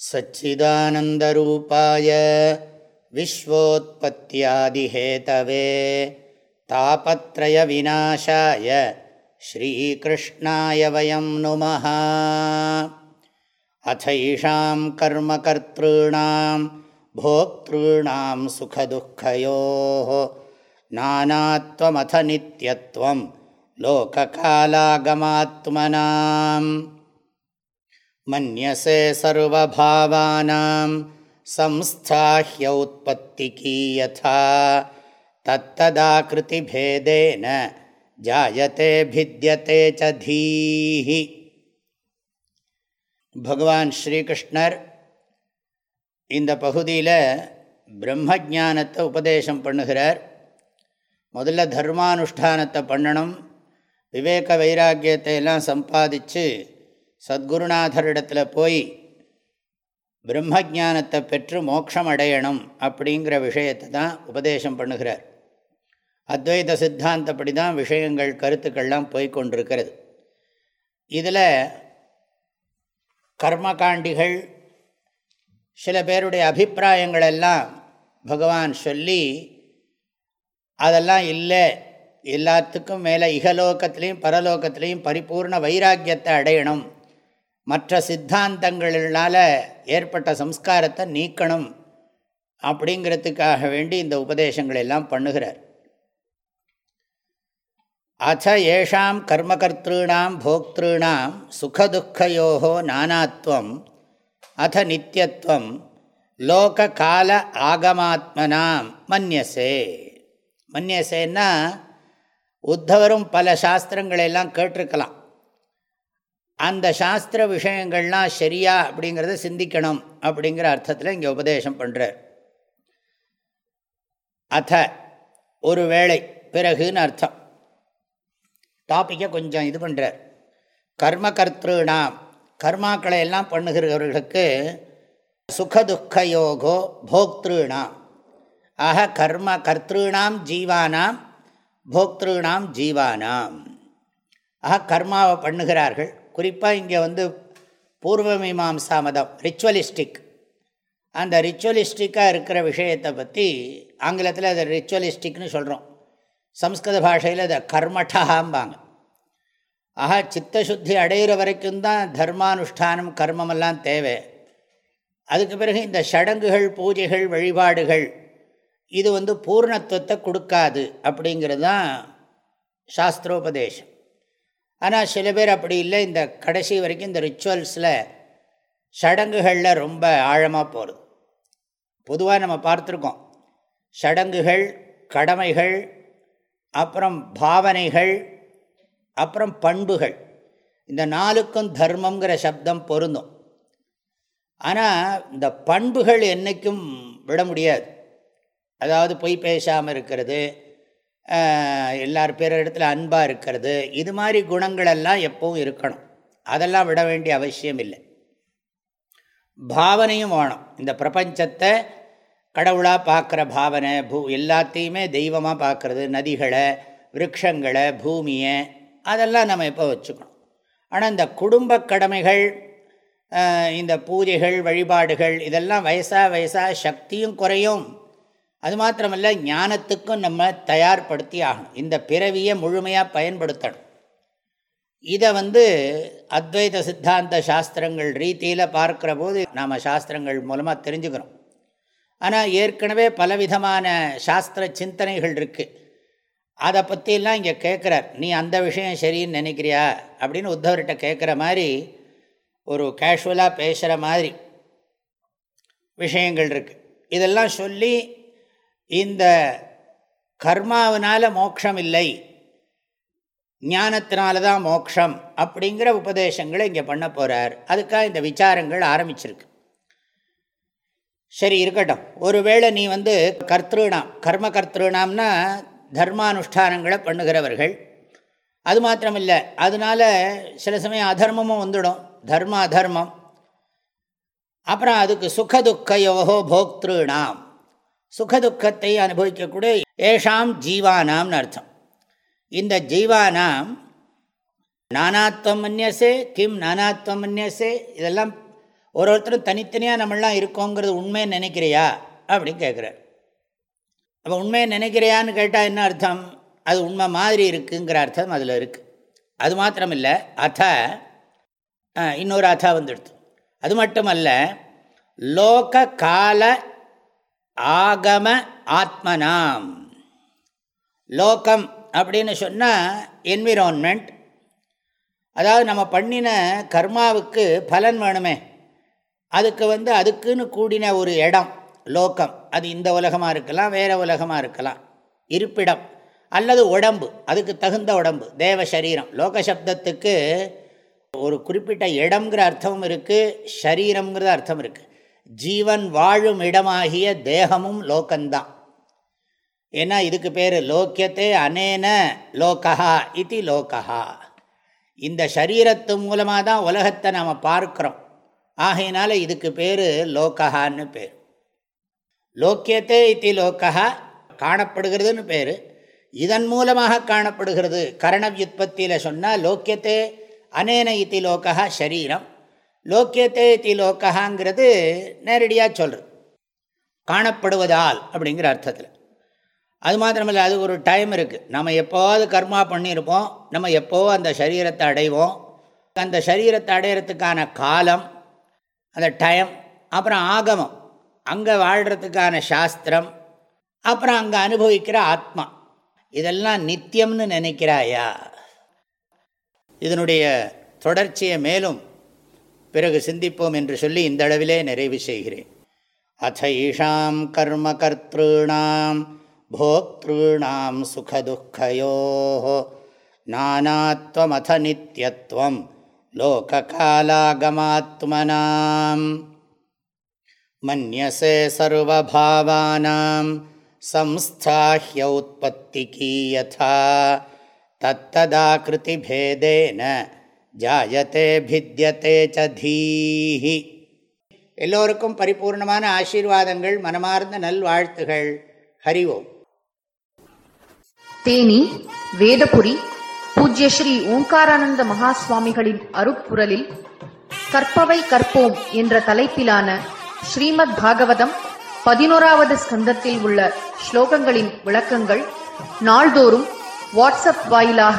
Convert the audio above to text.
सच्चिदानन्दरूपाय विश्वोत्पत्त्यादिहेतवे तापत्रयविनाशाय श्रीकृष्णाय वयं नुमः। अथैषां कर्मकर्तॄणां भोक्तॄणां सुखदुःखयोः। नानात्वमथ नित्यत्वं लोककालागमात्मनाम् मन्यसे सर्वभावानां संस्थाह्यौत्पत्तिकी यथा तत्तदाकृतिभेदेन ஜாயத்தே भिद्यते च धीः பகவான் ஸ்ரீகிருஷ்ணர் இந்த பகுதியில் பிரம்மஜானத்தை உபதேசம் பண்ணுகிறார் முதல்ல தர்மானுஷ்டானத்தை பண்ணணும் விவேக வைராக்கியத்தை எல்லாம் சம்பாதிச்சு சத்குருநாதரிடத்தில் போய் பிரம்மஜானத்தை பெற்று மோட்சம் அடையணும் அப்படிங்கிற விஷயத்தை தான் உபதேசம் பண்ணுகிறார். அத்வைத சித்தாந்தப்படி தான் விஷயங்கள் கருத்துக்கள்லாம் போய்கொண்டிருக்கிறது இதில் கர்மகாண்டிகள் சில பேருடைய அபிப்பிராயங்கள் எல்லாம் பகவான் சொல்லி அதெல்லாம் இல்லை. எல்லாத்துக்கும் மேலே இகலோகத்திலையும் பரலோகத்திலையும் பரிபூர்ண வைராக்கியத்தை அடையணும். மற்ற சித்தாந்தங்களினால் ஏற்பட்ட சம்ஸ்காரத்தை நீக்கணும் அப்படிங்கிறதுக்காக வேண்டி இந்த உபதேசங்கள் எல்லாம் பண்ணுகிறார். அச்ச ஏஷாம் கர்மகர்த்தॄணாம் போக்திருணாம் சுகதுக்கையோ நானாத்வம் அத நித்தியத்துவம் லோக கால ஆகமாத்மனாம் மன்யசே. மன்யசேன்னா உத்தவரும் பல சாஸ்திரங்களெல்லாம் கேட்டிருக்கலாம். அந்த சாஸ்திர விஷயங்கள்லாம் சரியா அப்படிங்கிறத சிந்திக்கணும் அப்படிங்கிற அர்த்தத்தில் இங்கே உபதேசம் பண்ணுறார் அத ஒரு வேளை பிறகுன்னு அர்த்தம். டாப்பிக்கை கொஞ்சம் இது பண்ணுறார் கர்ம கர்த்திருணாம் கர்மாக்களை எல்லாம் பண்ணுகிறவர்களுக்கு சுகதுக்க யோகோ போக்திருணாம் ஆக கர்ம கர்த்திருணாம் ஜீவானாம் போக்திருணாம் ஜீவானாம். ஆக கர்மாவை பண்ணுகிறார்கள். குறிப்பாக இங்கே வந்து பூர்வ மீமாம்சா மதம் ரிச்சுவலிஸ்டிக் அந்த ரிச்சுவலிஸ்டிக்காக இருக்கிற விஷயத்தை பற்றி ஆங்கிலத்தில் அதை ரிச்சுவலிஸ்டிக்னு சொல்கிறோம் சம்ஸ்கிருத பாஷையில் அதை கர்மட்டாம்பாங்க. ஆஹா சித்தசுத்தி அடையிற வரைக்கும் தான் தர்மானுஷ்டானம் கர்மமெல்லாம் தேவை. அதுக்கு பிறகு இந்த சடங்குகள் பூஜைகள் வழிபாடுகள் இது வந்து பூர்ணத்துவத்தை கொடுக்காது அப்படிங்கிறது தான் சாஸ்திரோபதேசம். ஆனால் சில பேர் அப்படி இல்லை. இந்த கடைசி வரைக்கும் இந்த ரிச்சுவல்ஸில் சடங்குகளில் ரொம்ப ஆழமாக போகிறது பொதுவாக நம்ம பார்த்துருக்கோம். சடங்குகள் கடமைகள் அப்புறம் பாவனைகள் அப்புறம் பண்புகள். இந்த நாளுக்கும் தர்மங்கிற சப்தம் பொருந்தும். ஆனால் இந்த பண்புகள் என்றைக்கும் விட முடியாது. அதாவது பொய் பேசாமல் இருக்கிறது எல்லார் பேர் இடத்துல அன்பாக இருக்கிறது. இது மாதிரி குணங்களெல்லாம் எப்பவும் இருக்கணும். அதெல்லாம் விட வேண்டிய அவசியம் இல்லை. பாவனையும் வேணும். இந்த பிரபஞ்சத்தை கடவுளாக பார்க்குற பாவனை பூ எல்லாத்தையுமே தெய்வமாக பார்க்குறது. நதிகளை விரக்ஷங்களை பூமியை அதெல்லாம் நம்ம எப்போ வச்சுக்கணும். ஆனால் இந்த குடும்ப கடமைகள் இந்த பூஜைகள் வழிபாடுகள் இதெல்லாம் வயசாக வயசாக சக்தியும் குறையும். அது மாத்திரமல்ல ஞானத்துக்கும் நம்ம தயார்படுத்தி ஆகணும். இந்த பிறவியை முழுமையாக பயன்படுத்தணும். இதை வந்து அத்வைத சித்தாந்த சாஸ்திரங்கள் ரீதியில் பார்க்குற போது நாம் சாஸ்திரங்கள் மூலமாக தெரிஞ்சுக்கிறோம். ஆனால் ஏற்கனவே பலவிதமான சாஸ்திர சிந்தனைகள் இருக்குது அதை பற்றிலாம் இங்கே கேட்குறார் நீ அந்த விஷயம் சரின்னு நினைக்கிறியா? அப்படின்னு உத்தவர்கிட்ட கேட்குற மாதிரி ஒரு கேஷுவலாக பேசுகிற மாதிரி விஷயங்கள் இருக்குது இதெல்லாம் சொல்லி இந்த கர்மாவினால் மோக்ஷம் இல்லை ஞானத்தினால தான் மோக்ஷம் அப்படிங்கிற உபதேசங்களை இங்கே பண்ண போகிறார் அதுக்காக இந்த விசாரங்கள் ஆரம்பிச்சிருக்கு. சரி இருக்கட்டும். ஒருவேளை நீ வந்து கர்த்திருணாம் கர்ம கர்த்திருணாம்னா தர்மானுஷ்டானங்களை பண்ணுகிறவர்கள். அது மாத்திரமில்லை அதனால் சில சமயம் அதர்மமும் வந்துடும். தர்ம அதர்மம் அப்புறம் அதுக்கு சுகதுக்கையோகோ போக்திருணாம். சுகதுக்கத்தை அனுபவிக்கக்கூடிய ஏஷாம் ஜீவானாம்னு அர்த்தம். இந்த ஜீவானாம் நானாத்வம் மன்யசே கிம் நானாத்வம் மன்யசே இதெல்லாம் ஒரு ஒருத்தரும் தனித்தனியாக நம்மளாம் இருக்கோங்கிறது உண்மையை நினைக்கிறியா? அப்படின்னு கேட்குறார் அப்போ உண்மையை நினைக்கிறியான்னு கேட்டால் என்ன அர்த்தம்? அது உண்மை மாதிரி இருக்குங்கிற அர்த்தம் அதில் இருக்குது அது மாத்திரம் இல்லை அத இன்னொரு அத்தா வந்துடுது அது மட்டுமல்ல லோக கால ஆகம ஆத்மனாம். லோகம் அப்படின்னு சொன்னால் என்விரான்மெண்ட் அதாவது நம்ம பண்ணின கர்மாவுக்கு பலன் வேணுமே. அதுக்கு வந்து அதுக்குன்னு கூடின ஒரு இடம் லோக்கம் அது இந்த உலகமாக இருக்கலாம் வேறு உலகமாக இருக்கலாம். இருப்பிடம். அல்லது உடம்பு. அதுக்கு தகுந்த உடம்பு. தேவ சரீரம். லோக சப்தத்துக்கு ஒரு குறிப்பிட்ட இடம்ங்கிற அர்த்தமும் இருக்குது சரீரம்ங்கிறது அர்த்தம் இருக்குது ஜீவன் வாழும் இடமாகிய தேகமும் லோக்கந்தான் ஏன்னா இதுக்கு பேர் லோக்கியத்தே அனேன லோக்கா இது லோக்கா இந்த சரீரத்து மூலமாக தான் உலகத்தை நாம் பார்க்குறோம். ஆகையினால இதுக்கு பேர் லோக்கஹான்னு பேர். லோக்கியத்தே இத்தி லோக்கா காணப்படுகிறதுன்னு பேர். இதன் மூலமாக காணப்படுகிறது. கரணவியுற்பத்தியில் சொன்னால் லோக்கியத்தே அனேன இத்தி லோக்கா சரீரம் லோக்கியத்தை தி லோக்கஹாங்கிறது நேரடியாக சொல்கிறது காணப்படுவதால் அப்படிங்கிற அர்த்தத்தில். அது மாத்திரமில்லை அது ஒரு டைம் இருக்குது நம்ம எப்போவாது கர்மா பண்ணியிருப்போம் நம்ம எப்போவோ அந்த சரீரத்தை அடைவோம் அந்த சரீரத்தை அடையிறதுக்கான காலம் அந்த டைம் அப்புறம் ஆகமம் அங்கே வாழ்கிறதுக்கான சாஸ்திரம் அப்புறம் அங்கே அனுபவிக்கிற ஆத்மா. இதெல்லாம் நித்தியம்னு நினைக்கிறாயா? இதனுடைய தொடர்ச்சியை மேலும் பிறகு சிந்திப்போம் என்று சொல்லி இந்த அளவிலே நிறைவு செய்கிறேன். அத்த ஈஷாம் கர்ம கர்த்திருணாம் போக்திருணாம் சுகதுக்கையோ நானாத்வமத நித்தியத்துவம் லோககாலாகமாத்மனாம். மன்யசே சர்வபாவானாம் சம்ஸ்தாஹ்ய உற்பத்தி கீயதா தத்ததாகிருதிபேதேன ஜாயத்தே பித்தியத்தே சதீஹி எல்லோருக்கும் பரிபூர்ணமான ஆசீர்வாதங்கள் மனமார்ந்த நல்வாழ்த்துகள். ஹரிவோம் தேனி வேதபுரி பூஜ்ய ஸ்ரீ ஓங்காரானந்த மகா சுவாமிகளின் அருப்புரலில் கற்பவை கற்போம் என்ற தலைப்பிலான ஸ்ரீமத் பாகவதம் பதினோராவது ஸ்கந்தத்தில் உள்ள ஸ்லோகங்களின் விளக்கங்கள் நாள்தோறும் வாட்ஸ்அப் வாயிலாக